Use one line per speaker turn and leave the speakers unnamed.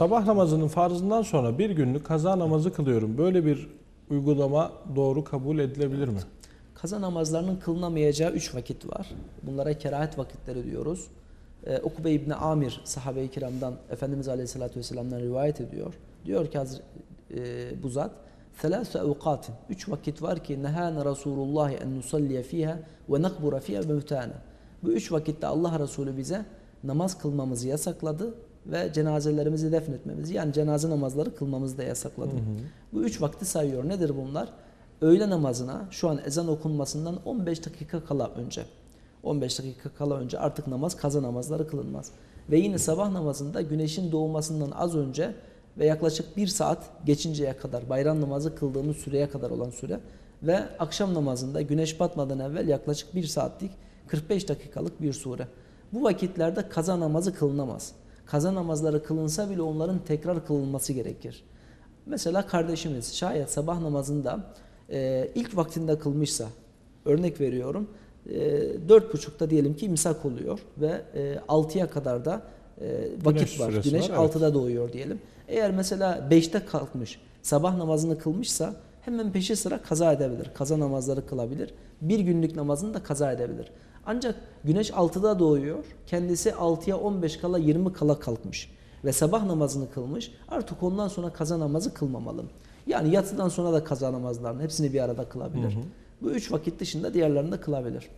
sabah namazının farzından sonra bir günlük kaza namazı kılıyorum. Böyle bir uygulama doğru kabul edilebilir mi?
Kaza namazlarının kılınamayacağı üç vakit var. Bunlara kerahet vakitleri diyoruz. Ee, Ukbe İbni Amir sahabe-i kiramdan Efendimiz Aleyhisselatü Vesselam'dan rivayet ediyor. Diyor ki Hazre- e, bu zat ثلاث أوقات Üç vakit var ki nehâne Resulullah en nusalliye fiha ve nakbura fiha mevtâne. Bu üç vakitte Allah Resulü bize namaz kılmamızı yasakladı ve cenazelerimizi defnetmemizi yani cenaze namazları kılmamızı da yasakladı. Bu üç vakti sayıyor. Nedir bunlar? Öğle namazına şu an ezan okunmasından 15 dakika kala önce 15 dakika kala önce artık namaz kaza namazları kılınmaz. Ve yine sabah namazında güneşin doğmasından az önce ve yaklaşık bir saat geçinceye kadar bayram namazı kıldığımız süreye kadar olan süre ve akşam namazında güneş batmadan evvel yaklaşık bir saatlik 45 dakikalık bir sure. Bu vakitlerde kaza namazı kılınamaz. Kaza namazları kılınsa bile onların tekrar kılınması gerekir. Mesela kardeşimiz şayet sabah namazında e, ilk vaktinde kılmışsa örnek veriyorum e, dört buçukta diyelim ki imsak oluyor ve e, 6'ya kadar da e, vakit
Güneş
var. Güneş
var, evet.
6'da doğuyor diyelim. Eğer mesela 5'te kalkmış sabah namazını kılmışsa hemen peşi sıra kaza edebilir. Kaza namazları kılabilir. Bir günlük namazını da kaza edebilir. Ancak güneş 6'da doğuyor. Kendisi 6'ya 15 kala 20 kala kalkmış. Ve sabah namazını kılmış. Artık ondan sonra kaza namazı kılmamalı. Yani yatsıdan sonra da kaza namazlarının hepsini bir arada kılabilir. Bu üç vakit dışında diğerlerini de kılabilir.